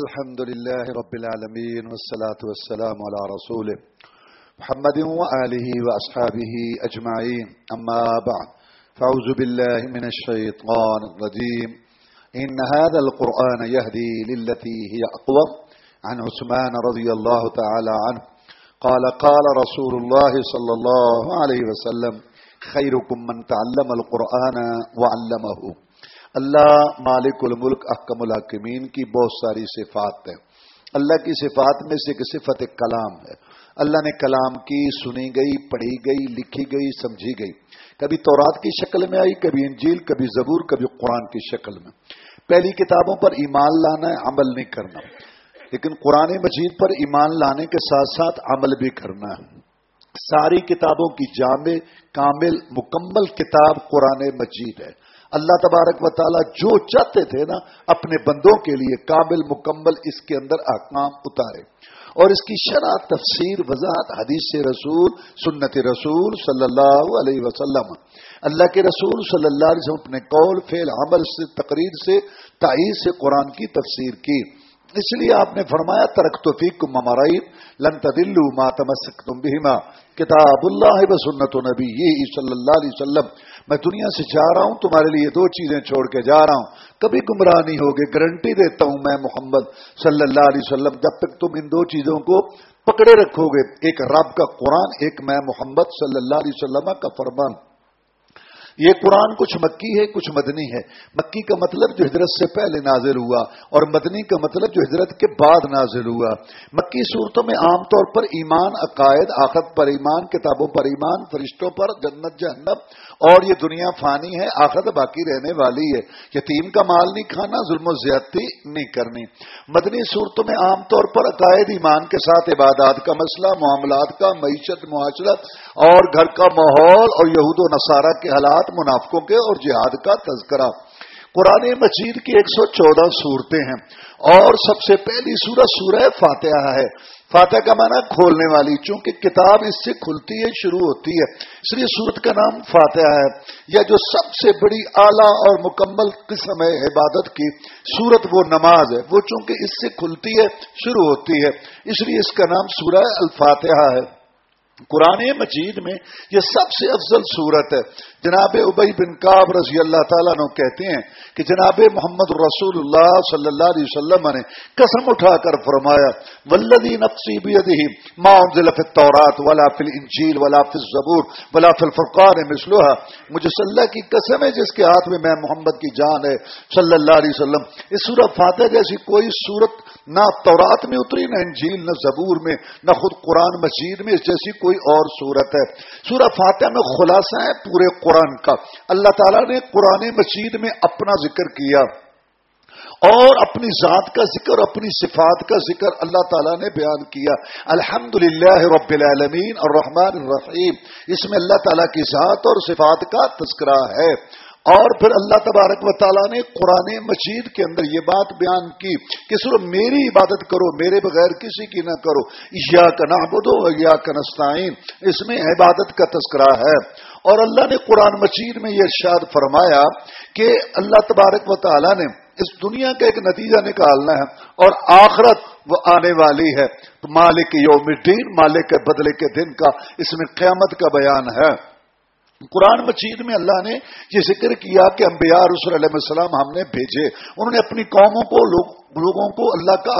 الحمد لله رب العالمين والصلاة والسلام على رسوله محمد وآله وأصحابه أجمعين. أما بعد، فأعوذ بالله من الشيطان الرجيم. إن هذا القرآن يهدي للتي هي أقوى. عن عثمان رضي الله تعالى عنه، قال قال رسول الله صلى الله عليه وسلم خيركم من تعلم القرآن وعلمه. اللہ مالک الملک احکم الحکمین کی بہت ساری صفات ہیں۔ اللہ کی صفات میں سے ایک صفت کلام ہے۔ اللہ نے کلام کی سنی گئی، پڑھی گئی، لکھی گئی، سمجھی گئی۔ کبھی تورات کی شکل میں آئی، کبھی انجیل، کبھی زبور، کبھی قرآن کی شکل میں۔ پہلی کتابوں پر ایمان لانا ہے، عمل نہیں کرنا۔ لیکن قرآن مجید پر ایمان لانے کے ساتھ ساتھ عمل بھی کرنا ہے۔ ساری کتابوں کی جامع کامل مکمل کتاب قرآن مجید ہے۔ اللہ تبارک و تعالیٰ جو چاہتے تھے نا، اپنے بندوں کے لیے قابل مکمل اس کے اندر احکام اتارے۔ اور اس کی شرح، تفسیر، وضاحت، حدیث رسول، سنت رسول صلی اللہ علیہ وسلم۔ اللہ کے رسول صلی اللہ علیہ وسلم اپنے قول، فعل، عمل سے، تقریر سے، تائید سے قرآن کی تفسیر کی۔ اس لیے آپ نے فرمایا، ترک توفیق کو ممارائی لن تدلو ما تمسک تم بہما کتاب اللہ و سنت و نبی یہ صلی اللہ علیہ وسلم۔ میں دنیا سے جا رہا ہوں، تمہارے لیے دو چیزیں چھوڑ کے جا رہا ہوں۔ کبھی گمراہ نہیں ہوگے گارنٹی دیتا ہوں میں محمد صلی اللہ علیہ وسلم۔ جب تک تم ان دو چیزوں کو پکڑے رکھو گے، ایک رب کا قرآن، ایک میں محمد صلی اللہ علیہ وسلم کا فرمان۔ یہ قرآن کچھ مکی ہے، کچھ مدنی ہے۔ مکی کا مطلب جو ہجرت سے پہلے نازل ہوا اور مدنی کا مطلب جو ہجرت کے بعد نازل ہوا۔ مکی صورتوں میں عام طور پر ایمان عقائد آخت پر ایمان، کتابوں پر ایمان، فرشتوں پر جنت، جہنم، اور یہ دنیا فانی ہے آخر باقی رہنے والی ہے۔ یتیم کا مال نہیں کھانا، ظلم و زیادتی نہیں کرنی۔ مدنی صورتوں میں عام طور پر عقائد، ایمان کے ساتھ عبادات کا مسئلہ، معاملات کا معیشت، معاشرت اور گھر کا ماحول اور یہود و نصارہ کے حالات منافقوں کے اور جہاد کا تذکرہ۔ قرآن مجید کی ایک سو چودہ صورتیں ہیں اور سب سے پہلی سورت سورہ فاتحہ ہے۔ فاتح کا معنی کھولنے والی، چونکہ کتاب اس سے کھلتی ہے، شروع ہوتی ہے۔ اس لیے سورت کا نام فاتحہ ہے۔ یا جو سب سے بڑی اعلیٰ اور مکمل قسم ہے عبادت کی، سورت وہ نماز ہے۔ وہ چونکہ اس سے کھلتی ہے، شروع ہوتی ہے۔ اس لیے اس کا نام سورہ الفاتحہ ہے۔ قرآن مجید میں یہ سب سے افضل صورت ہے۔ جناب ابئی بن کاب رضی اللہ تعالیٰ نے کہتے ہیں کہ جناب محمد رسول اللہ صلی اللہ علیہ وسلم نے قسم اٹھا کر فرمایا ولدی نفسی ما انزل فی التورات ولا فی الانجیل ولا فی الزبور ولا فی الفرقان مثلها مجھے صلی اللہ کی قسم ہے جس کے ہاتھ میں میں محمد کی جان ہے، صلی اللہ علیہ وسلم۔ اس سورت فاتح جیسی کوئی صورت نہ تورات میں اتری، نہ انجیل، نہ زبور میں، نہ خود قرآن مجید میں، اس جیسی کوئی اور صورت ہے۔ سورہ فاتح میں خلاصہ ہے، پورے قرآن کا۔ اللہ تعالیٰ نے قرآن مجید میں اپنا ذکر کیا اور اپنی ذات کا ذکر، اپنی صفات کا ذکر اللہ تعالیٰ نے بیان کیا۔ الحمد للہ رب العالمین اور رحمان الرحیم۔ اس میں اللہ تعالیٰ کی ذات اور صفات کا تذکرہ ہے۔ اور پھر اللہ تبارک و تعالیٰ نے قرآن مجید کے اندر یہ بات بیان کی کہ صرف میری عبادت کرو، میرے بغیر کسی کی نہ کرو۔ یا کا بدو یا کنستائن اس میں عبادت کا تذکرہ ہے۔ اور اللہ نے قرآن مجید میں یہ ارشاد فرمایا کہ اللہ تبارک و تعالیٰ نے اس دنیا کا ایک نتیجہ نکالنا ہے اور آخرت وہ آنے والی ہے، مالک یوم الدین، مالک کے بدلے کے دن کا، اس میں قیامت کا بیان ہے۔ قرآن مجید میں اللہ نے یہ ذکر کیا کہ انبیاء رسول علیہ السلام ہم نے بھیجے۔ انہوں نے اپنی قوموں کو، لوگ لوگوں کو اللہ کا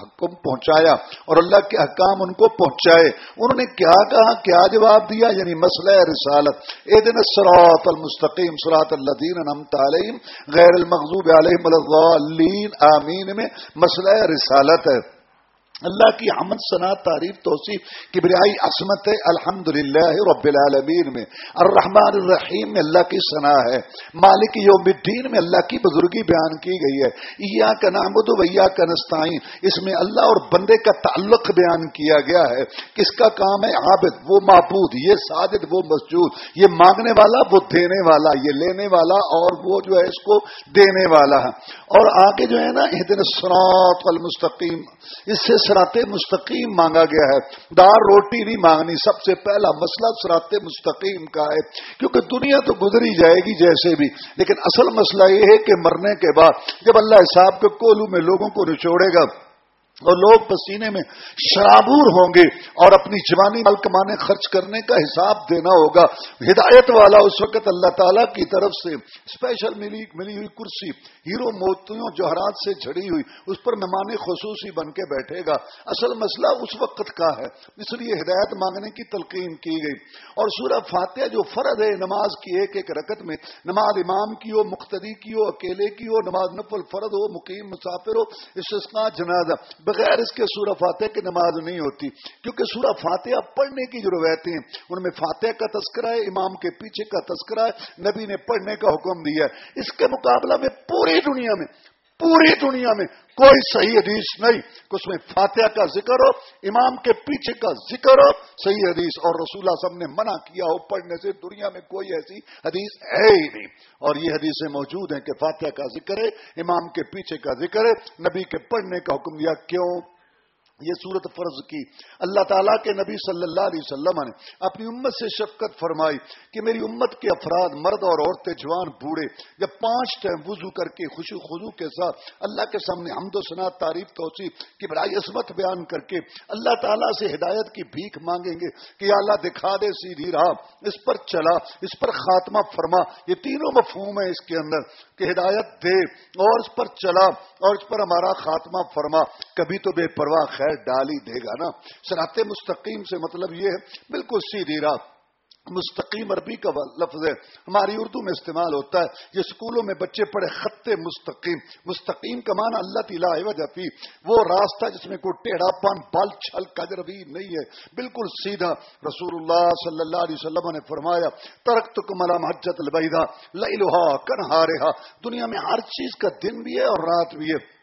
حکم پہنچایا اور اللہ کے حکام ان کو پہنچائے۔ انہوں نے کیا کہا؟ کیا جواب دیا؟ یعنی مسئلہ رسالت۔ اے دن سراط المستقیم سراط اللہ تعلیم غیر المغضوب علیہ آمین میں مسئلہ رسالت ہے۔ اللہ کی حمد ثنا، تعریف، توصیف، کبریائی عصمت ہے الحمد للہ رب العالمین میں۔ الرحمن الرحیم میں اللہ کی ثنا ہے۔ مالک یوم الدین میں اللہ کی بزرگی بیان کی گئی ہے۔ یا کا نامد ویا کا نستعین۔ اس میں اللہ اور بندے کا تعلق بیان کیا گیا ہے۔ کس کا کام ہے؟ عابد، وہ معبود، یہ ساجد وہ مسجود۔ یہ مانگنے والا، وہ دینے والا۔ یہ لینے والا اور وہ جو ہے اس کو دینے والا۔ ہے اور آگے جو ہے نا دن سنات المستقیم۔ اس سے سرات مستقیم مانگا گیا ہے۔ دار روٹی نہیں مانگنی سب سے پہلا مسئلہ سرات مستقیم کا ہے۔ کیونکہ دنیا تو گزری جائے گی جیسے بھی، لیکن اصل مسئلہ یہ ہے کہ مرنے کے بعد جب اللہ صاحب کے کولو میں لوگوں کو نچوڑے گا اور لوگ پسینے میں شرابور ہوں گے اور اپنی جوانی مال کمانے خرچ کرنے کا حساب دینا ہوگا۔ ہدایت والا اس وقت اللہ تعالی کی طرف سے اسپیشل ملی ملی ہوئی کرسی، ہیرو موتیوں، جوہرات سے جھڑی ہوئی، اس پر مہمان خصوصی بن کے بیٹھے گا۔ اصل مسئلہ اس وقت کا ہے۔ اس لیے ہدایت مانگنے کی تلقین کی گئی۔ اور سورہ فاتحہ جو فرد ہے نماز کی ایک ایک رکت میں، نماز امام کی ہو مختدی کی ہو، اکیلے کی ہو، نماز نفل فرد ہو، مقیم مسافر ہو، استثناء جنازہ۔ بغیر اس کے سورہ فاتح کی نماز نہیں ہوتی، کیونکہ سورہ فاتحہ پڑھنے کی جو روایتیں ہیں، ان میں فاتح کا تذکرہ ہے، امام کے پیچھے کا تذکرہ ہے، نبی نے پڑھنے کا حکم دیا ہے۔ اس کے مقابلہ میں پوری دنیا میں پوری دنیا میں کوئی صحیح حدیث نہیں کہ اس میں فاتحہ کا ذکر ہو، امام کے پیچھے کا ذکر ہو، صحیح حدیث اور رسول اعظم نے منع کیا ہو، پڑھنے سے دنیا میں کوئی ایسی حدیث ہے ہی نہیں۔ اور یہ حدیثیں موجود ہیں کہ فاتحہ کا ذکر ہے، امام کے پیچھے کا ذکر ہے، نبی کے پڑھنے کا حکم دیا، کیوں؟ یہ صورت فرض کی۔ اللہ تعالیٰ کے نبی صلی اللہ علیہ وسلم نے اپنی امت سے شفقت فرمائی کہ میری امت کے افراد، مرد اور عورتیں، جوان، بوڑھے، جب پانچ ٹائم وضو کر کے خوشی خزو کے ساتھ اللہ کے سامنے حمد و صنعت تعریف، توصیف کی بڑائی عصمت بیان کر کے اللہ تعالیٰ سے ہدایت کی بھیک مانگیں گے کہ اللہ دکھا دے سیدھی راہ۔ اس پر چلا، اس پر خاتمہ فرما۔ یہ تینوں مفہوم ہے اس کے اندر کہ ہدایت دے اور اس پر چلا اور اس پر ہمارا خاتمہ فرما۔ کبھی تو بے پرواہ خیر ڈال ہی دے گا نا۔ سرات مستقیم سے مطلب یہ ہے، بالکل سیدھی رات۔ مستقیم عربی کا لفظ ہے۔ ہماری اردو میں استعمال ہوتا ہے۔ یہ اسکولوں میں بچے پڑھے خط مستقیم۔ مستقیم کا معنی اللہ تعالیٰ جفی وہ راستہ جس میں کوئی ٹیڑھا پان بال چھل، کجر بھی نہیں ہے۔ بالکل سیدھا۔ رسول اللہ صلی اللہ علیہ وسلم نے فرمایا ترک تو کملا محجت البیدا لئی لوہا کنہارے دنیا میں ہر چیز کا دن بھی ہے اور رات بھی ہے۔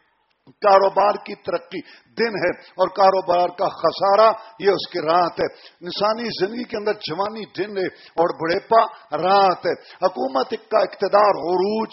کاروبار کی ترقی، دن ہے اور کاروبار کا خسارہ، یہ اس کی رات ہے۔ نسانی زندگی کے اندر جوانی دن ہے اور بڑھےپا رات ہے۔ حکومت کا اقتدار عروج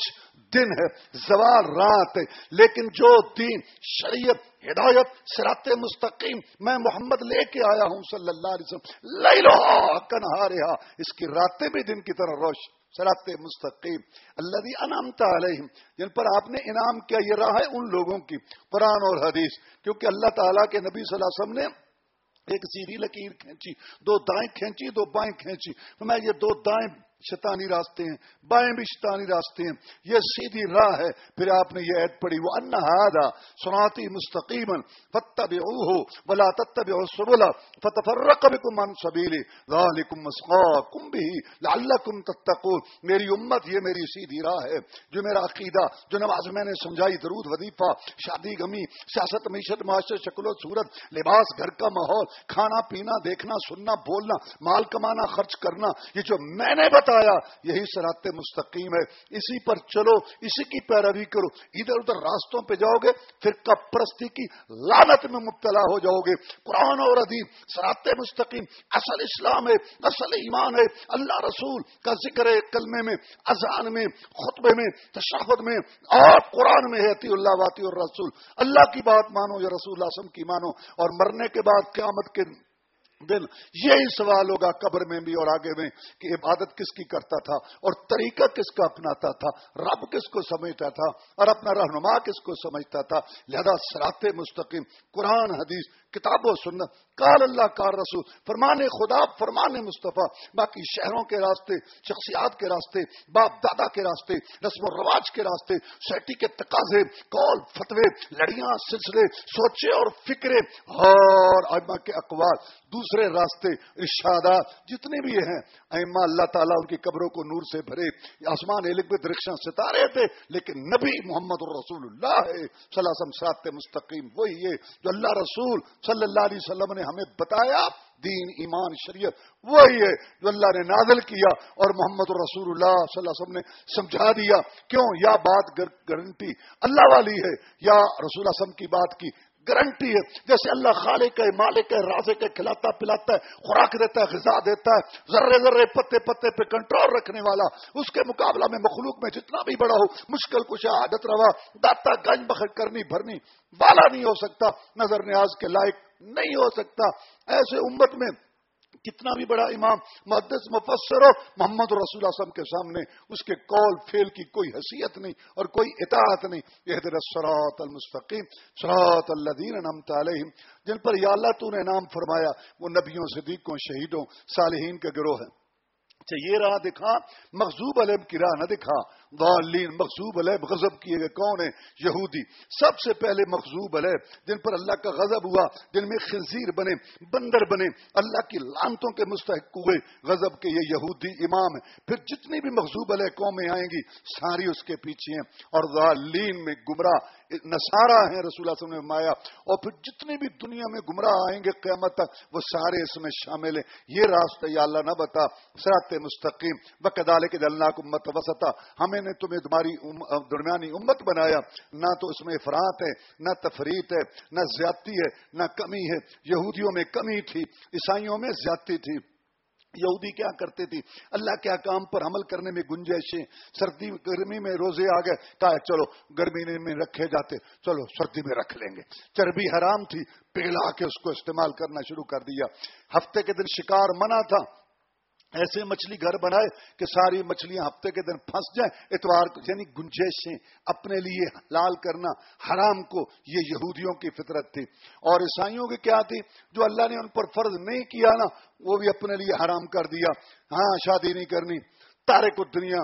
دن ہے، زوال رات ہے۔ لیکن جو دین، شریعت، ہدایت سرات مستقیم، میں محمد لے کے آیا ہوں صلی اللہ علیہ وسلم لے لو کنہا رہا اس کی راتیں بھی دن کی طرح روش سرات مستقیم اللہ انعامتا علیہم، جن پر آپ نے انعام کیا، یہ رہا ہے ان لوگوں کی، قرآن اور حدیث، کیونکہ اللہ تعالیٰ کے نبی صلی اللہ علیہ وسلم نے ایک سیدھی لکیر کھینچی، دو دائیں کھینچی، دو بائیں کھینچی۔ میں یہ دو دائیں شیطانی راستے ہیں، بائیں بھی شیطانی راستے ہیں۔ یہ سیدھی راہ ہے۔ پھر آپ نے یہ عید پڑھی وہ انہادا سناتی مستقیم فتب ہو بلا تتب سبلا فتفرق بكم عن سبيلي ذلكم مسقاكم به لعلكم تتقون۔ میری امت، یہ میری سیدھی راہ ہے۔ جو میرا عقیدہ، جو نماز میں نے سمجھائی، درود، وظیفہ، شادی غمی سیاست، معیشت معاشر شکل و صورت، لباس، گھر کا ماحول، کھانا، پینا، دیکھنا، سننا، بولنا، مال کمانا، خرچ کرنا، یہ جو میں نے بتا بتایا یہی سرات مستقیم ہے۔ اسی پر چلو، اسی کی پیروی کرو۔ ادھر ادھر راستوں پہ جاؤ گے، پھر کب پرستی کی لانت میں مبتلا ہو جاؤ گے۔ قرآن اور ادیب سرات مستقیم، اصل اسلام ہے، اصل ایمان ہے۔ اللہ رسول کا ذکر ہے کلمے میں، اذان میں، خطبے میں، تشہد میں۔ اور قرآن میں ہے اللہ واطی اور رسول اللہ کی بات مانو یا رسول اللہ کی مانو۔ اور مرنے کے بعد قیامت کے دن یہی سوال ہوگا قبر میں بھی اور آگے میں کہ عبادت کس کی کرتا تھا اور طریقہ کس کا اپناتا تھا، رب کس کو سمجھتا تھا اور اپنا رہنما کس کو سمجھتا تھا۔ لہذا سرات مستقیم، قرآن، حدیث کتاب و سنت۔ کال اللہ کار رسول۔ فرمان خدا، فرمان مصطفیٰ۔ باقی شہروں کے راستے، شخصیات کے راستے، باپ دادا کے راستے، رسم و رواج کے راستے سیٹی کے تقاضے کال فتوے، لڑیاں، سلسلے، سوچے اور فکرے اور اما کے اقوال۔ دوسرے راستے ارشادات جتنے بھی ہیں۔ اما اللہ تعالیٰ ان کی قبروں کو نور سے بھرے، آسمان علم درخشاں ستارے تھے، لیکن نبی محمد الرسول اللہ ہے صلی اللہ سات مستقیم وہی ہے جو اللہ رسول صلی اللہ علیہ وسلم نے ہمیں بتایا، دین، ایمان، شریعت، وہی ہے جو اللہ نے نازل کیا اور محمد رسول اللہ صلی اللہ علیہ وسلم نے سمجھا دیا۔ کیوں؟ یا بات گارنٹی اللہ والی ہے، یا رسول وسلم کی بات کی۔ گارنٹی ہے۔ جیسے اللہ خالق ہے، مالک ہے، رازق ہے، کھلاتا پلاتا ہے، خوراک دیتا ہے، غذا دیتا ہے، ذرے ذرے پتے پتے پہ کنٹرول رکھنے والا۔ اس کے مقابلہ میں مخلوق میں جتنا بھی بڑا ہو، مشکل کچھ عادت روا، داتا، گنج بخر کرنی بھرنی، والا نہیں ہو سکتا، نظر نیاز کے لائق نہیں ہو سکتا۔ ایسے امت میں کتنا بھی بڑا امام محدث مفسر ہو، محمد رسول وسلم کے سامنے اس کے کال فیل کی کوئی حیثیت نہیں اور کوئی اطاعت نہیں۔ یہ درسرات المستقیم سرات الدین نمت علیہم۔ جن پر یا اللہ تو نے نام فرمایا، وہ نبیوں، صدیقوں، شہیدوں، صالحین کے گروہ ہیں۔ اچھا یہ راہ دکھا مخصوب علیہ کی راہ نہ دکھا۔ غالین مخصوب علیہ غضب کیے گئے کون ہیں؟ یہودی۔ سب سے پہلے مخصوب علیہ، جن پر اللہ کا غضب ہوا، جن میں خنزیر بنے، بندر بنے، اللہ کی لانتوں کے مستحق ہوئے۔ غضب کے یہ یہودی امام ہیں۔ پھر جتنی بھی مخصوب علیہ قومیں آئیں گی، ساری اس کے پیچھے ہیں۔ اور غالین میں گمراہ نسارا ہیں رسول اللہ صلی اللہ علیہ وسلم نے مایا اور پھر جتنے بھی دنیا میں گمراہ آئیں گے قیامت تک، وہ سارے اس میں شامل ہیں۔ یہ راستہ یا اللہ نہ بتا سرات مستقیم بکدال کے اللہ کو مت وسطا ہمیں نے تمہیں تمہاری درمیانی امت بنایا۔ نہ تو اس میں افراد ہے، نہ تفریح ہے، نہ زیادتی ہے، نہ کمی ہے۔ یہودیوں میں کمی تھی، عیسائیوں میں زیادتی تھی۔ یہودی کیا کرتے تھی اللہ کے کام پر عمل کرنے میں گنجائشیں، سردی، گرمی میں روزے آ گئے، کہا چلو، گرمی میں رکھے جاتے، چلو، سردی میں رکھ لیں گے۔ چربی حرام تھی پیلا کے اس کو استعمال کرنا شروع کر دیا۔ ہفتے کے دن شکار منع تھا ایسے مچھلی گھر بنائے کہ ساری مچھلیاں ہفتے کے دن پھنس جائیں، اتوار یعنی گنجائشیں اپنے لیے لال کرنا حرام کو، یہ یہودیوں کی فطرت تھی۔ اور عیسائیوں کی کیا تھی؟ جو اللہ نے ان پر فرض نہیں کیا نا، وہ بھی اپنے لیے حرام کر دیا۔ ہاں شادی نہیں کرنی تارے کو دنیا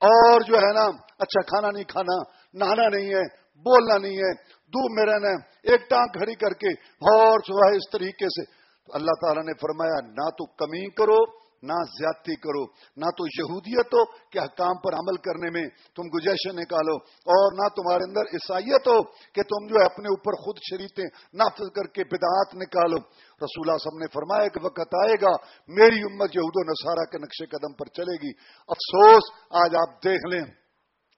اور جو ہے نا اچھا کھانا نہیں کھانا، نہانا نہیں ہے، بولنا نہیں ہے دور میں رہنا ہے، ایک ٹانگ کھڑی کر کے، اور جو ہے اس طریقے سے۔ اللہ تعالیٰ نے فرمایا، نہ تو کمی کرو نہ زیادتی کرو، نہ تو یہودیت ہو کہ حکام پر عمل کرنے میں تم گزیشیں نکالو اور نہ تمہارے اندر عیسائیت ہو کہ تم جو ہے اپنے اوپر خود شریطیں نافذ کر کے بدعات نکالو۔ رسولہ سب نے فرمایا کہ وقت آئے گا، میری امت یہود و نصارہ کے نقش قدم پر چلے گی۔ افسوس، آج آپ دیکھ لیں۔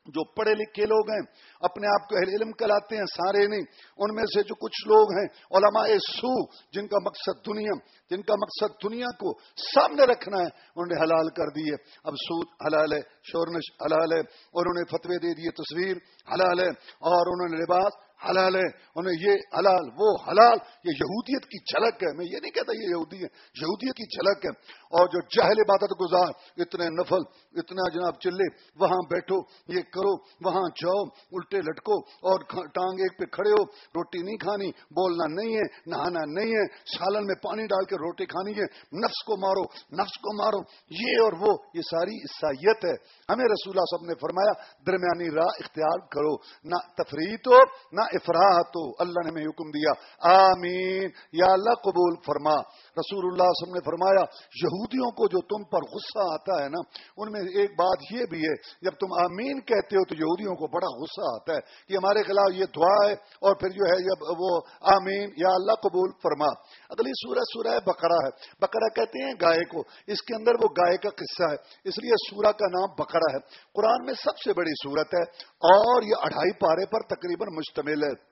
جو پڑھے لکھے لوگ ہیں، اپنے آپ کو اہل علم کلاتے ہیں، سارے نہیں۔ ان میں سے جو کچھ لوگ ہیں، علماء سو، جن کا مقصد دنیا، جن کا مقصد دنیا کو سامنے رکھنا ہے، انہوں نے حلال کر دیے اب سود حلال ہے شورنش حلال ہے اور انہوں نے فتوے دے دیے، تصویر حلال ہے اور انہوں نے لباس حلال ہے۔ انہیں یہ حلال، وہ حلال، یہ یہودیت کی جھلک ہے۔ میں یہ نہیں کہتا یہ یہودی ہے، یہودیت کی جھلک ہے۔ اور جو جہل عبادت گزار، اتنے نفل، اتنا جناب چلے، وہاں بیٹھو، یہ کرو، وہاں جاؤ، الٹے لٹکو اور ٹانگ ایک پہ کھڑے ہو۔ روٹی نہیں کھانی، بولنا نہیں ہے، نہانا نہیں ہے۔ سالن میں پانی ڈال کے روٹی کھانی ہے۔ نفس کو مارو، نفس کو مارو۔ یہ اور وہ، یہ ساری عیسائیت ہے۔ ہمیں رسولہ صاحب نے فرمایا، درمیانی راہ اختیار کرو۔ نہ تفریح ہو نہ افراد ہو اللہ نے ہمیں حکم دیا۔ آمین۔ یا اللہ قبول فرما۔ رسول اللہ وسلم نے فرمایا، یہودیوں کو جو تم پر غصہ آتا ہے نا، ان میں ایک بات یہ بھی ہے، جب تم آمین کہتے ہو تو یہودیوں کو بڑا غصہ آتا ہے کہ ہمارے خلاف یہ دعا ہے اور پھر جو ہے جب وہ آمین، یا اللہ قبول فرما۔ اگلی سورہ سورہ بکرا ہے۔ بکرا کہتے ہیں گائے کو۔ اس کے اندر وہ گائے کا قصہ ہے۔ اس لیے سورہ کا نام بکرا ہے۔ قرآن میں سب سے بڑی صورت ہے اور یہ اڑھائی پارے پر تقریباً مشتمل ہے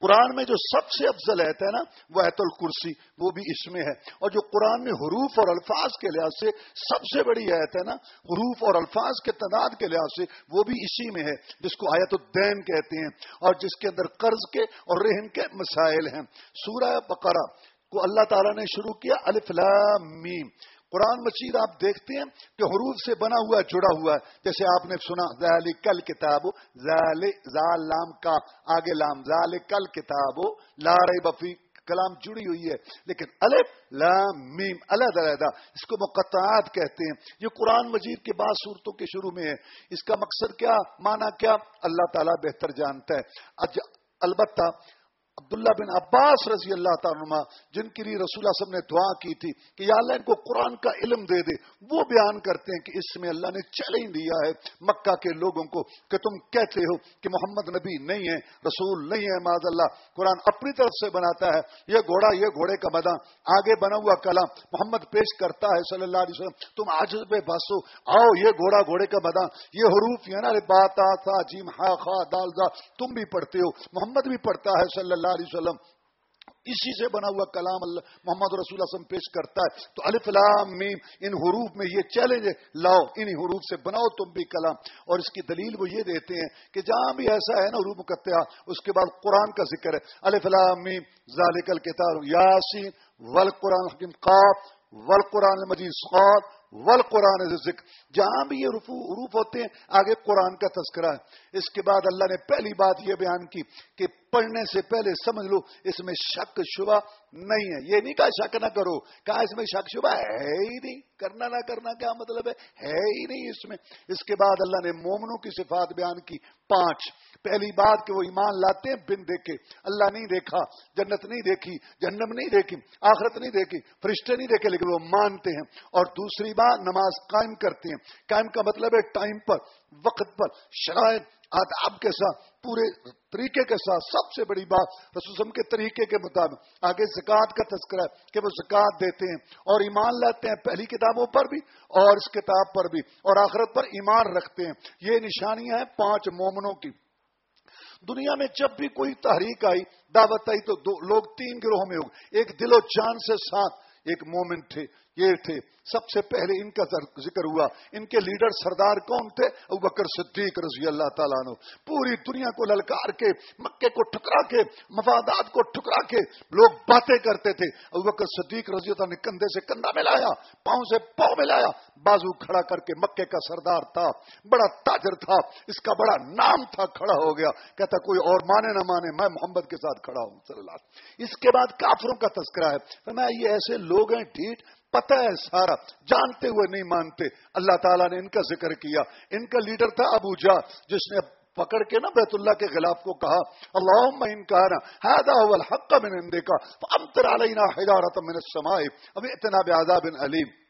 قرآن میں جو سب سے افضل ایت ہے نا، وہ ایت الکرسی، وہ بھی اس میں ہے۔ اور جو قرآن میں حروف اور الفاظ کے لحاظ سے سب سے بڑی ایت ہے نا، حروف اور الفاظ کے تعداد کے لحاظ سے، وہ بھی اسی میں ہے، جس کو آیت الدین کہتے ہیں۔ اور جس کے اندر قرض کے اور رحم کے مسائل ہیں۔ سورہ بقرہ کو اللہ تعالیٰ نے شروع کیا میم۔ قرآن مجید آپ دیکھتے ہیں کہ حروف سے بنا ہوا جڑا ہوا ہے۔ جیسے آپ نے سنا ذال کل کتاب زال لام کا آگے لام ذال کل کتاب لار بفی کلام جڑی ہوئی ہے۔ لیکن الف، لام، میم، علیحدہ علیحدہ، اس کو مقطعات کہتے ہیں۔ یہ قرآن مجید کے بعد صورتوں کے شروع میں ہے۔ اس کا مقصد کیا؟ مانا کیا؟ اللہ تعالیٰ بہتر جانتا ہے۔ البتہ عبداللہ بن عباس رضی اللہ تعالیٰ جن کے لیے رسول اللہ صاحب نے دعا کی تھی کہ یا اللہ ان کو قرآن کا علم دے دے، وہ بیان کرتے ہیں کہ اس میں اللہ نے چیلنج دیا ہے مکہ کے لوگوں کو کہ تم کہتے ہو کہ محمد نبی نہیں ہے، رسول نہیں ہے معذ اللہ قرآن اپنی طرف سے بناتا ہے، یہ گھوڑا، یہ گھوڑے کا بداں آگے بنا ہوا کلام محمد پیش کرتا ہے صلی اللہ علیہ وسلم، تم آج پہ باسو، آؤ یہ گھوڑا، گھوڑے کا بداں یہ حروف یعنی یہ نا بات آ جیم ہا، خا، دال تم بھی پڑھتے ہو، محمد بھی پڑھتا ہے صلی اللہ اللہ علیہ وسلم، اسی سے بنا ہوا کلام اللہ محمد رسول وسلم پیش کرتا ہے۔ تو الفلام میم، ان حروف میں یہ چیلنج ہے، لاؤ ان حروف سے بناؤ تم بھی کلام۔ اور اس کی دلیل وہ یہ دیتے ہیں کہ جہاں بھی ایسا ہے نا، حروف مکتیا اس کے بعد قرآن کا ذکر ہے۔ الفلام میم، ذالک الکتاب یاسین ول قرآن حکیم قاف ول قرآن مجید صاد ول قرآن ذکر جہاں بھی یہ حروف ہوتے ہیں، آگے قرآن کا تذکرہ ہے۔ اس کے بعد اللہ نے پہلی بات یہ بیان کی کہ پڑھنے سے پہلے سمجھ لو، اس میں شک شبہ نہیں ہے۔ یہ نہیں کہا شک نہ کرو، کہا اس میں شک شبہ ہے ہی نہیں۔ کرنا نہ کرنا کیا مطلب ہے؟ ہے ہی نہیں اس میں۔ اس کے بعد اللہ نے مومنوں کی صفات بیان کی۔ پانچ، پہلی بات کہ وہ ایمان لاتے ہیں بن دیکھے اللہ نہیں دیکھا، جنت نہیں دیکھی جنم نہیں دیکھی، آخرت نہیں دیکھی، فرشتے نہیں دیکھے، لیکن وہ مانتے ہیں۔ اور دوسری بات، نماز قائم کرتے ہیں۔ قائم کا مطلب ہے ٹائم پر، وقت پر، شرائط آداب کے ساتھ پورے طریقے کے ساتھ سب سے بڑی بات رسوسم کے طریقے کے مطابق آگے زکوٰۃ کا تذکرہ ہے کہ وہ زکوٰۃ دیتے ہیں اور ایمان لاتے ہیں پہلی کتابوں پر بھی اور اس کتاب پر بھی اور آخرت پر ایمان رکھتے ہیں۔ یہ نشانیاں ہیں پانچ مومنوں کی۔ دنیا میں جب بھی کوئی تحریک آئی، دعوت آئی تو دو لوگ تین گروہ میں ہو ایک دل و جان سے ساتھ ایک مومن تھے۔ یہ تھے۔ سب سے پہلے ان کا ذکر ہوا۔ ان کے لیڈر سردار کون تھے؟ ابو بکر صدیق رضی اللہ تعالیٰ عنہ۔ پوری دنیا کو للکار کے، مکے کو ٹھکرا کے، مفادات کو ٹھکرا کے لوگ باتیں کرتے تھے۔ ابو بکر صدیق رضی اللہ نے کندھے سے کندھا ملایا، پاؤں سے پاؤں ملایا۔ بازو کھڑا کر کے مکے کا سردار تھا، بڑا تاجر تھا، اس کا بڑا نام تھا، کھڑا ہو گیا۔ کہتا کوئی اور مانے نہ مانے، میں محمد کے ساتھ کھڑا ہوں، صلی اللہ اس کے بعد کافروں کا تذکرہ ہے۔ میں یہ ایسے لوگ ہیں، ڈھیٹ پتہ ہے سارا، جانتے ہوئے نہیں مانتے۔ اللہ تعالیٰ نے ان کا ذکر کیا۔ ان کا لیڈر تھا ابو جا، جس نے پکڑ کے نا بیت اللہ کے خلاف کو کہا اللہ انکار حیدا حق میں نے دیکھا اب علینا حجارت من السماء. اب اتنا بے عذاب علیم۔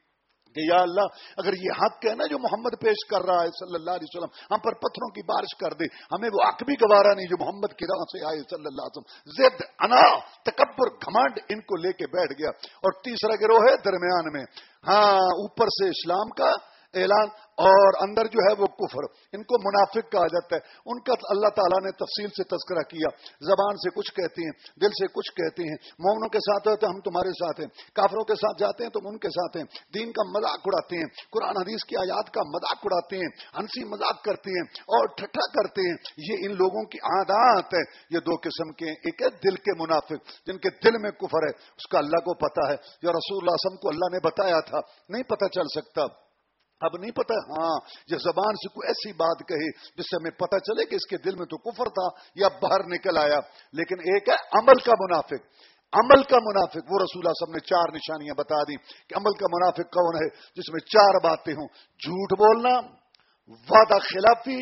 کہ یا اللہ، اگر یہ حق ہے نا جو محمد پیش کر رہا ہے صلی اللہ علیہ وسلم، ہم پر پتھروں کی بارش کر دے، ہمیں وہ حق بھی گوارا نہیں جو محمد کی راہ سے آئے صلی اللہ علیہ وسلم۔ زد، انا، تکبر گھمانڈ ان کو لے کے بیٹھ گیا۔ اور تیسرا گروہ ہے درمیان میں۔ ہاں اوپر سے اسلام کا اعلان اور اندر جو ہے وہ کفر، ان کو منافق کہا جاتا ہے۔ ان کا اللہ تعالیٰ نے تفصیل سے تذکرہ کیا، زبان سے کچھ کہتے ہیں، دل سے کچھ کہتے ہیں۔ مومنوں کے ساتھ ہوتے ہم تمہارے ساتھ ہیں۔ کافروں کے ساتھ جاتے ہیں، تم ان کے ساتھ ہیں۔ دین کا مذاق اڑاتے ہیں، قرآن حدیث کی آیات کا مذاق اڑاتے ہیں، ہنسی مذاق کرتے ہیں اور ٹھٹھا کرتے ہیں۔ یہ ان لوگوں کی عادات ہے۔ یہ دو قسم کے ایک ہے دل کے منافق، جن کے دل میں کفر ہے۔ اس کا اللہ کو پتا ہے۔ یا رسول اللہ وسلم کو اللہ نے بتایا تھا، نہیں پتہ چل سکتا۔ اب نہیں پتا؟ ہاں یہ زبان سے کوئی ایسی بات کہی جس سے ہمیں پتا چلے کہ اس کے دل میں تو کفر تھا یا باہر نکل آیا۔ لیکن ایک ہے عمل کا منافق۔ عمل کا منافق، وہ رسول اللہ نے چار نشانیاں بتا دی کہ عمل کا منافق کون ہے، جس میں چار باتیں ہوں۔ جھوٹ بولنا، وعدہ خلافی،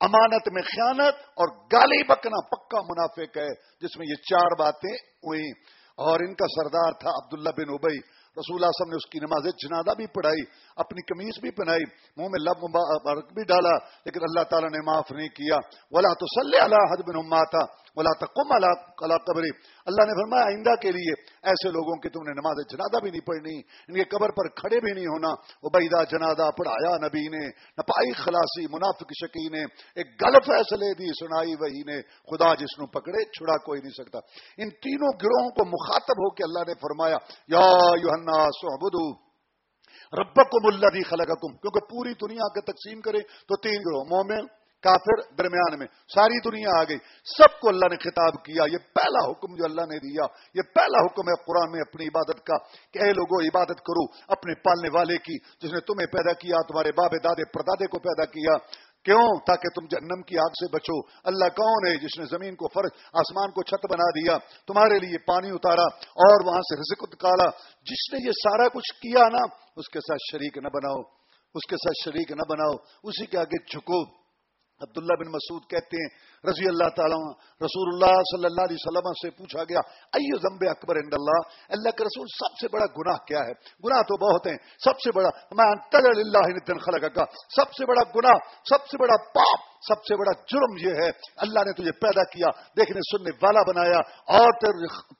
امانت میں خیانت اور گالی بکنا پکا منافق ہے، جس میں یہ چار باتیں ہوئی اور ان کا سردار تھا عبداللہ بن ابئی رسول اللہ علیہ وسلم نے اس کی نماز جنادہ بھی پڑھائی، اپنی کمیز بھی پہنائی، منہ میں لب مبارک بھی ڈالا، لیکن اللہ تعالیٰ نے معاف نہیں کیا۔ ولا تو صلی اللہ حد بن ماتا۔ ولا تقم اللہ قبری اللہ نے فرمایا، آئندہ کے لیے ایسے لوگوں کی تم نے نماز جنادہ بھی نہیں پڑھنی، ان کے قبر پر کھڑے بھی نہیں ہونا۔ عبیدہ جنادہ پڑھایا نبی نے، نپائی خلاصی، منافق شکی نے، ایک غلط فیصلے دی سنائی وہی نے۔ خدا جس نو پکڑے، چھڑا کوئی نہیں سکتا۔ ان تینوں گروہوں کو مخاطب ہو کے اللہ نے فرمایا، یا الناس عبدو ربکم الذی خلقکم۔ کیونکہ پوری دنیا کے تقسیم کرے تو تین گروہ، مومن کافر درمیان میں، ساری دنیا آ گئی۔ سب کو اللہ نے خطاب کیا، یہ پہلا حکم جو اللہ نے دیا، یہ پہلا حکم ہے قرآن میں اپنی عبادت کا، کہ اے لوگوں عبادت کرو اپنے پالنے والے کی، جس نے تمہیں پیدا کیا، تمہارے باب دادے، پردادے کو پیدا کیا۔ کیوں؟ تاکہ تم جہنم کی آگ سے بچو۔ اللہ کون ہے جس نے زمین کو فرش، آسمان کو چھت بنا دیا، تمہارے لیے پانی اتارا اور وہاں سے رزق نکالا۔ جس نے یہ سارا کچھ کیا نا، اس کے ساتھ شریک نہ بناؤ، اس کے ساتھ شریک نہ بناؤ، اسی کے آگے جھکو۔ عبداللہ بن مسعود کہتے ہیں رضی اللہ تعالیٰ رسول اللہ صلی اللہ علیہ وسلم سے پوچھا گیا ایو ضمب اکبر اند اللہ؟ اللہ کے رسول، سب سے بڑا گناہ کیا ہے؟ گناہ تو بہت ہیں، سب سے بڑا میں اللہ خلق کا، سب سے بڑا گناہ، سب سے بڑا پاپ، سب سے بڑا جرم یہ ہے، اللہ نے تجھے پیدا کیا، دیکھنے سننے والا بنایا، اور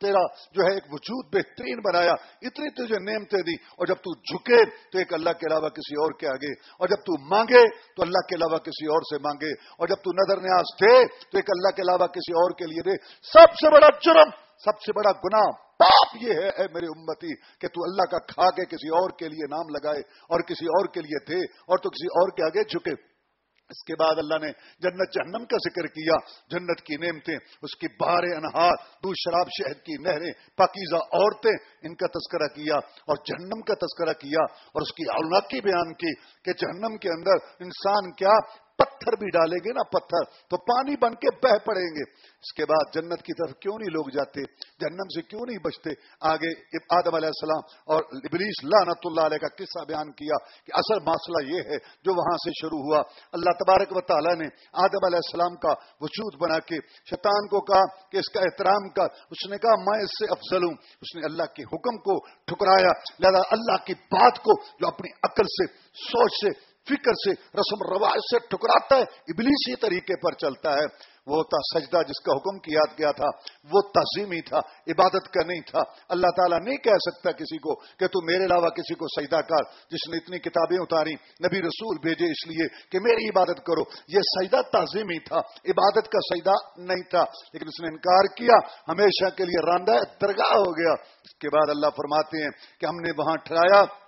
تیرا جو ہے ایک وجود بہترین بنایا، اتنی تجھے نعمتیں دی، اور جب تو جھکے تو ایک اللہ کے علاوہ کسی اور کے آگے، اور جب تو مانگے تو اللہ کے علاوہ کسی اور سے مانگے، اور جب تو نظر نیاز دے تو ایک اللہ کے علاوہ کسی اور کے لیے دے سب سے بڑا جرم، سب سے بڑا گناہ پاپ یہ ہے، اے میرے امتی، کہ تو اللہ کا کھا کے کسی اور کے لیے نام لگائے اور کسی اور کے لیے دے اور تو کسی اور کے آگے جھکے۔ اس کے بعد اللہ نے جنت جہنم کا ذکر کیا، جنت کی نعمتیں، اس کی بارے انہار دو شراب، شہد کی نہریں، پاکیزہ عورتیں ان کا تذکرہ کیا اور جہنم کا تذکرہ کیا اور اس کی اولاد بیان کی کہ جہنم کے اندر انسان کیا پتھر بھی ڈالیں گے نا پتھر، تو پانی بن کے بہ پڑیں گے۔ اس کے بعد جنت کی طرف کیوں نہیں لوگ جاتے؟ جہنم سے کیوں نہیں بچتے؟ آگے آدم علیہ السلام اور ابلیس لعنت اللہ علیہ کا قصہ بیان کیا کہ اصل مسئلہ یہ ہے جو وہاں سے شروع ہوا۔ اللہ تبارک و تعالیٰ نے آدم علیہ السلام کا وجود بنا کے شیطان کو کہا کہ اس کا احترام کر۔ اس نے کہا، میں اس سے افضل ہوں۔ اس نے اللہ کے حکم کو ٹھکرایا۔ لہذا اللہ کی بات کو جو اپنی عقل سے، سوچ سے فکر سے، رسم رواج سے ٹکراتا ہے ابلیسی طریقے پر چلتا ہے۔ وہ تھا سجدہ جس کا حکم کیا گیا تھا، وہ تعظیمی تھا، عبادت کا نہیں تھا۔ اللہ تعالیٰ نہیں کہہ سکتا کسی کو کہ تو میرے علاوہ کسی کو سجدہ کر، جس نے اتنی کتابیں اتاری، نبی رسول بھیجے اس لیے کہ میری عبادت کرو۔ یہ سجدہ تعظیمی تھا، عبادت کا سجدہ نہیں تھا۔ لیکن اس نے انکار کیا، ہمیشہ کے لیے راندہ درگاہ ہو گیا۔ اس کے بعد اللہ فرماتے ہیں کہ ہم نے وہاں ٹھہرایا۔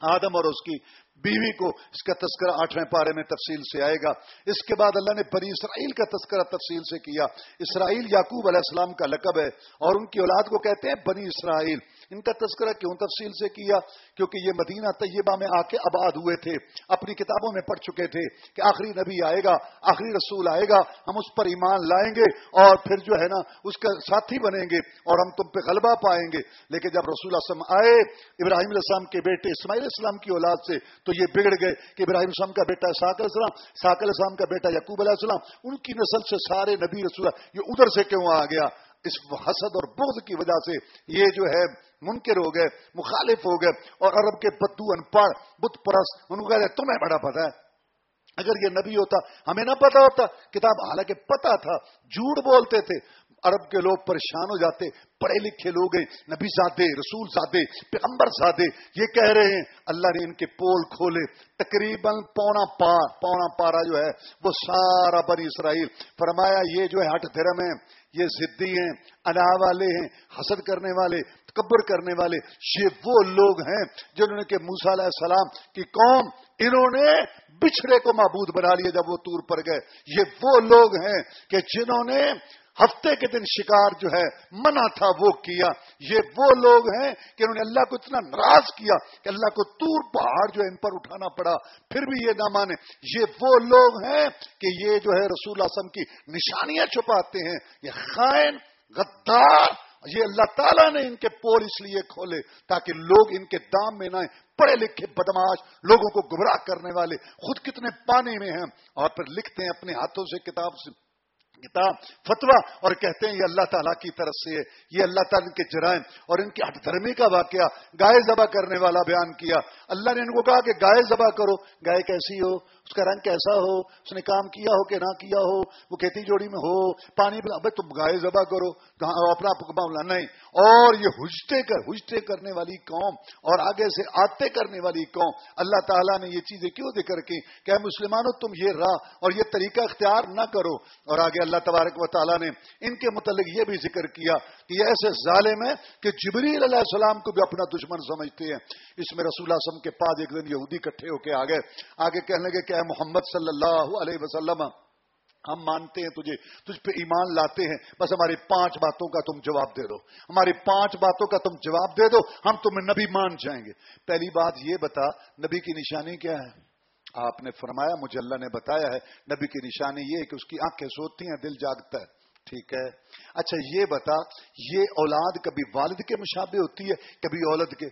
آدم اور اس کی بیوی کو اس کا تذکرہ آٹھویں پارے میں تفصیل سے آئے گا۔ اس کے بعد اللہ نے بنی اسرائیل کا تذکرہ تفصیل سے کیا۔ اسرائیل یعقوب علیہ السلام کا لقب ہے اور ان کی اولاد کو کہتے ہیں بنی اسرائیل۔ ان کا تذکرہ کیوں تفصیل سے کیا؟ کیونکہ یہ مدینہ طیبہ میں آ کے آباد ہوئے تھے۔ اپنی کتابوں میں پڑھ چکے تھے کہ آخری نبی آئے گا، آخری رسول آئے گا، ہم اس پر ایمان لائیں گے اور پھر جو ہے نا، اس کا ساتھی بنیں گے اور ہم تم پہ غلبہ پائیں گے۔ لیکن جب رسول اسلم آئے ابراہیم علیہ السلام کے بیٹے اسماعیل اسلام کی اولاد سے، تو یہ بگڑ گئے کہ ابراہیم السلام کا بیٹا ساکل السلام ساکل السلام کا بیٹا یقوب علیہ السلام، ان کی نسل سے سارے نبی رسول یہ ادھر سے کیوں آ گیا؟ اس حسد اور بغض کی وجہ سے یہ جو ہے منکر ہو گئے، مخالف ہو گئے اور عرب کے بدو ان پڑھ بت پرس ان کو کہتے تمہیں بڑا پتا ہے۔ اگر یہ نبی ہوتا، ہمیں نہ پتا ہوتا۔ کتاب حالانکہ پتا تھا، جھوٹ بولتے تھے۔ عرب کے لوگ پریشان ہو جاتے، پڑھے لکھے لوگ ہیں۔ نبی زادے، رسول زادے، پیغمبر زادے، یہ کہہ رہے ہیں، اللہ نے ان کے پول کھولے۔ تقریباً پونا پار، پونا پارا جو ہے، وہ سارا بنی اسرائیل۔ فرمایا، یہ جو ہے ہٹ دھرم ہے یہ ضدی ہیں، انا والے ہیں، حسد کرنے والے، تکبر کرنے والے، یہ وہ لوگ ہیں جنہوں نے کہ موسا علیہ السلام کی قوم انہوں نے بچھڑے کو معبود بنا لیا جب وہ تور پر گئے۔ یہ وہ لوگ ہیں کہ جنہوں نے ہفتے کے دن شکار جو ہے، منع تھا وہ کیا۔ یہ وہ لوگ ہیں کہ انہوں نے اللہ کو اتنا ناراض کیا کہ اللہ کو تور پہاڑ جو ہے ان پر اٹھانا پڑا۔ پھر بھی یہ نہ مانے۔ یہ وہ لوگ ہیں کہ یہ جو ہے رسول اعظم کی نشانیاں چھپاتے ہیں۔ یہ خائن، غدار، یہ اللہ تعالیٰ نے ان کے پول اس لیے کھولے تاکہ لوگ ان کے دام میں نہ پڑھے لکھے بدماش لوگوں کو گمراہ کرنے والے۔ خود کتنے پانی میں ہیں۔ اور پھر لکھتے ہیں اپنے ہاتھوں سے کتاب سے۔ فتوا اور کہتے ہیں یہ اللہ تعالیٰ کی طرف سے ہے، یہ اللہ تعالیٰ کے جرائم اور ان کی ہٹ دھرمی کا واقعہ گائے ذبح کرنے والا بیان کیا۔ اللہ نے ان کو کہا کہ گائے ذبح کرو، گائے کیسی ہو؟ اس کا رنگ کیسا ہو؟ اس نے کام کیا ہو کہ نہ کیا ہو؟ وہ کھیتی جوڑی میں ہو؟ پانی اب تم گائے ذبح کرو ہاں، اپنا معاملہ نہیں۔ اور یہ ہجتے کر، ہجتے کرنے والی قوم اور آگے سے آتے کرنے والی قوم۔ اللہ تعالیٰ نے یہ چیزیں کیوں ذکر کی کہ مسلمانوں، تم یہ راہ اور یہ طریقہ اختیار نہ کرو۔ اور آگے اللہ تبارک و تعالیٰ نے ان کے متعلق یہ بھی ذکر کیا کہ یہ ایسے ظالم ہیں کہ جبریل علیہ السلام کو بھی اپنا دشمن سمجھتے ہیں۔ اس میں رسول اللہ کے پاس ایک دن یہودی کٹھے ہو کے آگے آگے کہنے لگے کہ اے محمد صلی اللہ علیہ وسلم، ہم مانتے ہیں تجھے، تجھ پہ ایمان لاتے ہیں۔ بس ہماری پانچ باتوں کا تم جواب دے دو۔ ہماری پانچ باتوں کا تم جواب دے دو۔ ہم تمہیں نبی مان جائیں گے۔ پہلی بات یہ بتا، نبی کی نشانی کیا ہے؟ آپ نے فرمایا، مجھے اللہ نے بتایا ہے، نبی کی نشانی یہ کہ اس کی آنکھیں سوتی ہیں، دل جاگتا ہے۔ ٹھیک ہے؟ اچھا یہ بتا، یہ اولاد کبھی والد کے مشابے ہوتی ہے، کبھی اولد کے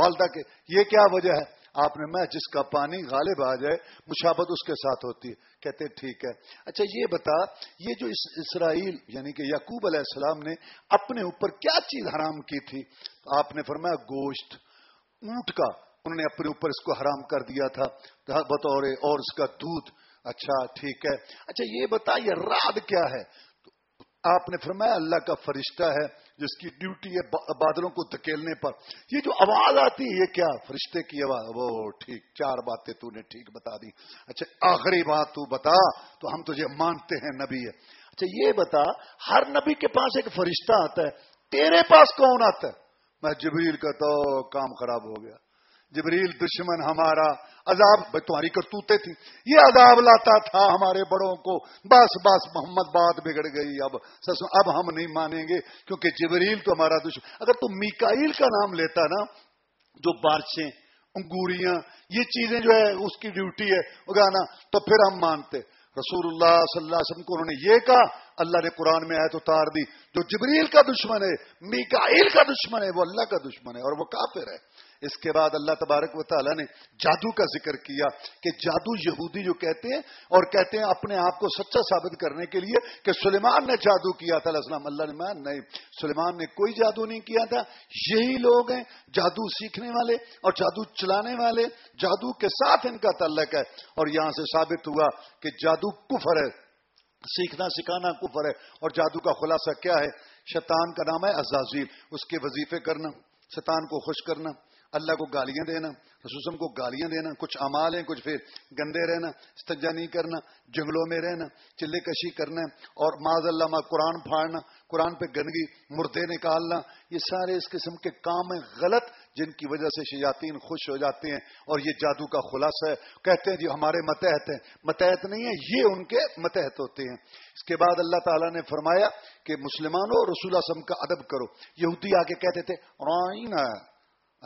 والدہ کے؟ یہ کیا وجہ ہے؟ آپ نے میں، جس کا پانی غالب آ جائے مشابت اس کے ساتھ ہوتی ہے۔ کہتے ٹھیک ہے۔ اچھا یہ بتا، یہ جو اسرائیل یعنی کہ یعقوب علیہ السلام نے اپنے اوپر کیا چیز حرام کی تھی؟ آپ نے فرمایا، گوشت، اونٹ کا۔ انہوں نے اپنے اوپر اس کو حرام کر دیا تھا بطور اور اس کا دودھ۔ اچھا ٹھیک ہے۔ اچھا یہ بتا یہ راد کیا ہے؟ آپ نے فرمایا، اللہ کا فرشتہ ہے، جس کی ڈیوٹی ہے بادلوں کو دھکیلنے پر۔ یہ جو آواز آتی ہے، یہ کیا؟ فرشتے کی آواز۔ وہ ٹھیک، چار باتیں تو نے ٹھیک بتا دی۔ اچھا آخری بات تو بتا، تو ہم تجھے مانتے ہیں، نبی ہے۔ اچھا یہ بتا، ہر نبی کے پاس ایک فرشتہ آتا ہے، تیرے پاس کون آتا ہے؟ میں جبریل کا تو کام خراب ہو گیا۔ جبریل دشمن ہمارا عذاب تمہاری کرتوتے تھی یہ عذاب لاتا تھا ہمارے بڑوں کو۔ بس بس محمد بات بگڑ گئی۔ اب اب ہم نہیں مانیں گے کیونکہ جبریل تو ہمارا دشمن اگر تم میکائیل کا نام لیتا نا، جو بارشیں، انگوریاں، یہ چیزیں جو ہے، اس کی ڈیوٹی ہے، اگانا، تو پھر ہم مانتے۔ رسول اللہ صلی اللہ علیہ وسلم کو انہوں نے یہ کہا، اللہ نے قرآن میں آئے تو تار دی۔ جو جبریل کا دشمن ہے، میکائیل کا دشمن ہے، وہ اللہ کا دشمن ہے اور وہ کافر ہے۔ اس کے بعد اللہ تبارک و تعالیٰ نے جادو کا ذکر کیا کہ جادو یہودی جو کہتے ہیں اور کہتے ہیں اپنے آپ کو سچا ثابت کرنے کے لیے کہ سلیمان نے جادو کیا تھا السلام، اللہ نے نہیں، سلیمان نے کوئی جادو نہیں کیا تھا، یہی لوگ ہیں جادو سیکھنے والے اور جادو چلانے والے، جادو کے ساتھ ان کا تعلق ہے۔ اور یہاں سے ثابت ہوا کہ جادو کفر ہے، سیکھنا، سکھانا کفر ہے۔ اور جادو کا خلاصہ کیا ہے؟ شیطان کا نام ہے عزازیل، اس کے وظیفے کرنا، شیطان کو خوش کرنا۔ اللہ کو گالیاں دینا رسوسم کو گالیاں دینا، کچھ امال ہیں، کچھ پھر گندے رہنا استجا نہیں کرنا، جنگلوں میں رہنا، چلے کشی کرنا، اور معذ اللہ قرآن پھاڑنا، قرآن پہ گندگی، مردے نکالنا، یہ سارے اس قسم کے کام ہیں غلط، جن کی وجہ سے شیاطین خوش ہو جاتے ہیں، اور یہ جادو کا خلاصہ ہے۔ کہتے ہیں جی ہمارے متحت ہیں، متحت نہیں ہیں، یہ ان کے متحت ہوتے ہیں۔ اس کے بعد اللہ تعالیٰ نے فرمایا کہ مسلمانوں رسول اعظم کا ادب کرو۔ یہودی آگے کہتے تھے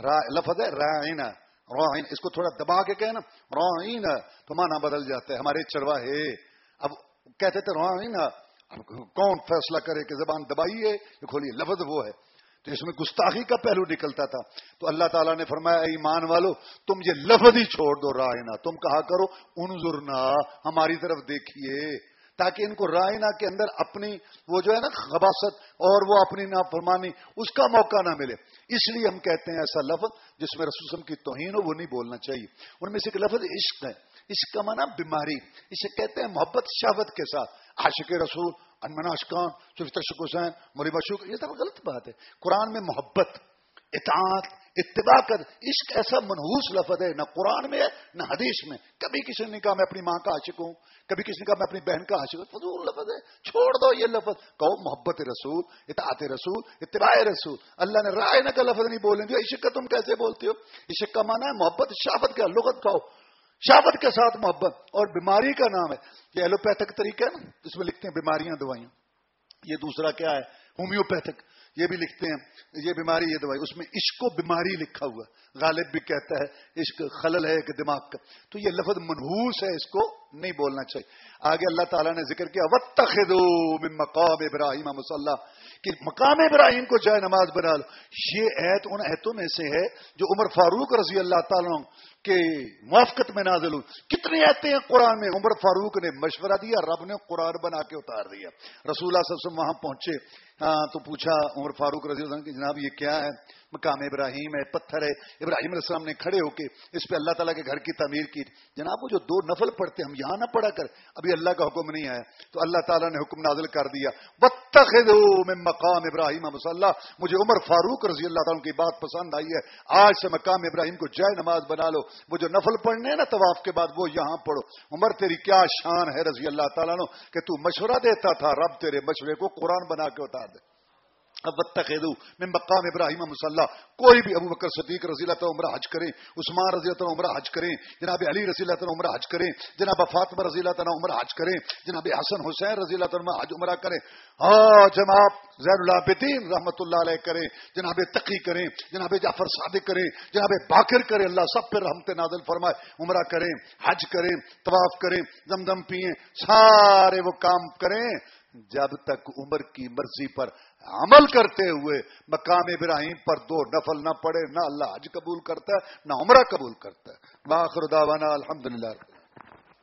لفظ ہے رائن رائن اس کو تھوڑا دبا کے کہنا. رائن تو مانا بدل جاتا ہے. ہمارے چرواہے اب کہتے تھے رائن کون فیصلہ کرے کہ زبان دبائی ہے؟ یہ کھولیے، لفظ وہ ہے. تو اس میں گستاخی کا پہلو نکلتا تھا. تو اللہ تعالیٰ نے فرمایا ایمان والو، تم یہ لفظ ہی چھوڑ دو رائنا تم کہا کرو، انظرنا، ہماری طرف دیکھیے. تاکہ ان کو رائنا کے اندر اپنی وہ جو ہے نا خباست اور وہ اپنی نافرمانی اس کا موقع نہ ملے۔ اس لیے ہم کہتے ہیں ایسا لفظ جس میں رسوسم کی توہین ہو، وہ نہیں بولنا چاہیے۔ ان میں سے ایک لفظ عشق ہے۔ عشق کا معنی بیماری۔ اسے کہتے ہیں محبت، شہوت کے ساتھ۔ عاشق رسول انمنا اشکان تشک حسین مری بشوق یہ سب غلط بات ہے۔ قرآن میں محبت اطاعت، اتباع کر۔ عشق ایسا منحوس لفظ ہے، نہ قرآن میں ہے، نہ حدیث میں۔ کبھی کسی نے کہا میں اپنی ماں کا عاشق ہوں، کبھی کسی نے کہا میں اپنی بہن کا عاشق ہوں، فضول لفظ ہے۔ چھوڑ دو یہ لفظ۔ کہو محبت رسول، اطاعت رسول، اتباع رسول۔ اللہ نے رائے نہ کا لفظ نہیں بولیں گے عشق کا تم کیسے بولتے ہو؟ عشق کا مانا ہے محبت شافت کا لغت کہو شافت کے ساتھ محبت۔ اور بیماری کا نام ہے۔ یہ ایلوپیتھک طریقہ ہے نا جس میں لکھتے ہیں بیماریاں، دوائیاں۔ یہ دوسرا کیا ہے؟ ہومیوپیتھک۔ یہ بھی لکھتے ہیں، یہ بیماری، یہ دوائی، اس میں عشق و بیماری لکھا ہوا غالب بھی کہتا ہے، عشق خلل ہے کہ دماغ کا۔ تو یہ لفظ منحوس ہے، اس کو نہیں بولنا چاہیے۔ آگے اللہ تعالیٰ نے ذکر کیا وط من مقام ابراہیم مسلح کہ مقام ابراہیم کو جائے نماز بنا لو۔ یہ ایت ان ایتوں میں سے ہے جو عمر فاروق رضی اللہ تعالیٰ کے موافقت میں نازل ہوئی۔ کتنے ایتے ہیں قرآن میں؟ عمر فاروق نے مشورہ دیا، رب نے قرآن بنا کے اتار دیا۔ رسول اللہ صلی اللہ علیہ وسلم وہاں پہنچے۔ ہاں تو پوچھا عمر فاروق رضی اللہ کہ جناب یہ کیا ہے؟ مقام ابراہیم ہے، پتھر ہے۔ ابراہیم علیہ السلام نے کھڑے ہو کے اس پہ اللہ تعالیٰ کے گھر کی تعمیر کی۔ جناب، وہ جو دو نفل پڑھتے ہم یہاں نہ پڑھا کر، ابھی اللہ کا حکم نہیں آیا۔ تو اللہ تعالیٰ نے حکم نازل کر دیا۔ من مقام ابراہیم مسلح مجھے عمر فاروق رضی اللہ تعالیٰ کی بات پسند آئی ہے. آج سے مقام ابراہیم کو جائے نماز بنا لو. وہ جو نفل پڑھنے ہیں نا طواف کے بعد وہ یہاں پڑھو. عمر تیری کیا شان ہے رضی اللہ تعالیٰ کہ تو مشورہ دیتا تھا. رب تیرے مشورے کو قرآن بنا کے اتار دے. اب میں مقام ابراہیم مسلح کوئی بھی ابو بکر صدیق رضی اللہ تعالیٰ عمرہ حج کریں، عثمان رضی اللہ تعالیٰ عمرہ حج کریں، جناب علی رضی اللہ تعالیٰ عمرہ حج کریں، جناب فاطمہ رضی اللہ تعالیٰ عمرہ حج کریں، جناب حسن حسین رضی اللہ تعالیٰ حج عمرہ کریں۔ ہاں جناب زین العابدین رحمۃ اللہ علیہ کریں، جناب تقی کریں، جناب جعفر صادق کریں، جناب باقر کریں، اللہ سب پہ رحمت نازل فرمائے، عمرہ کریں، حج کریں، طواف کریں، دم دم پیئیں، سارے وہ کام کریں۔ جب تک عمر کی مرضی پر عمل کرتے ہوئے مقام ابراہیم پر دو نفل نہ پڑے، نہ اللہ حج قبول کرتا ہے نہ عمرہ قبول کرتا۔ ہے باخر داوانا الحمد للہ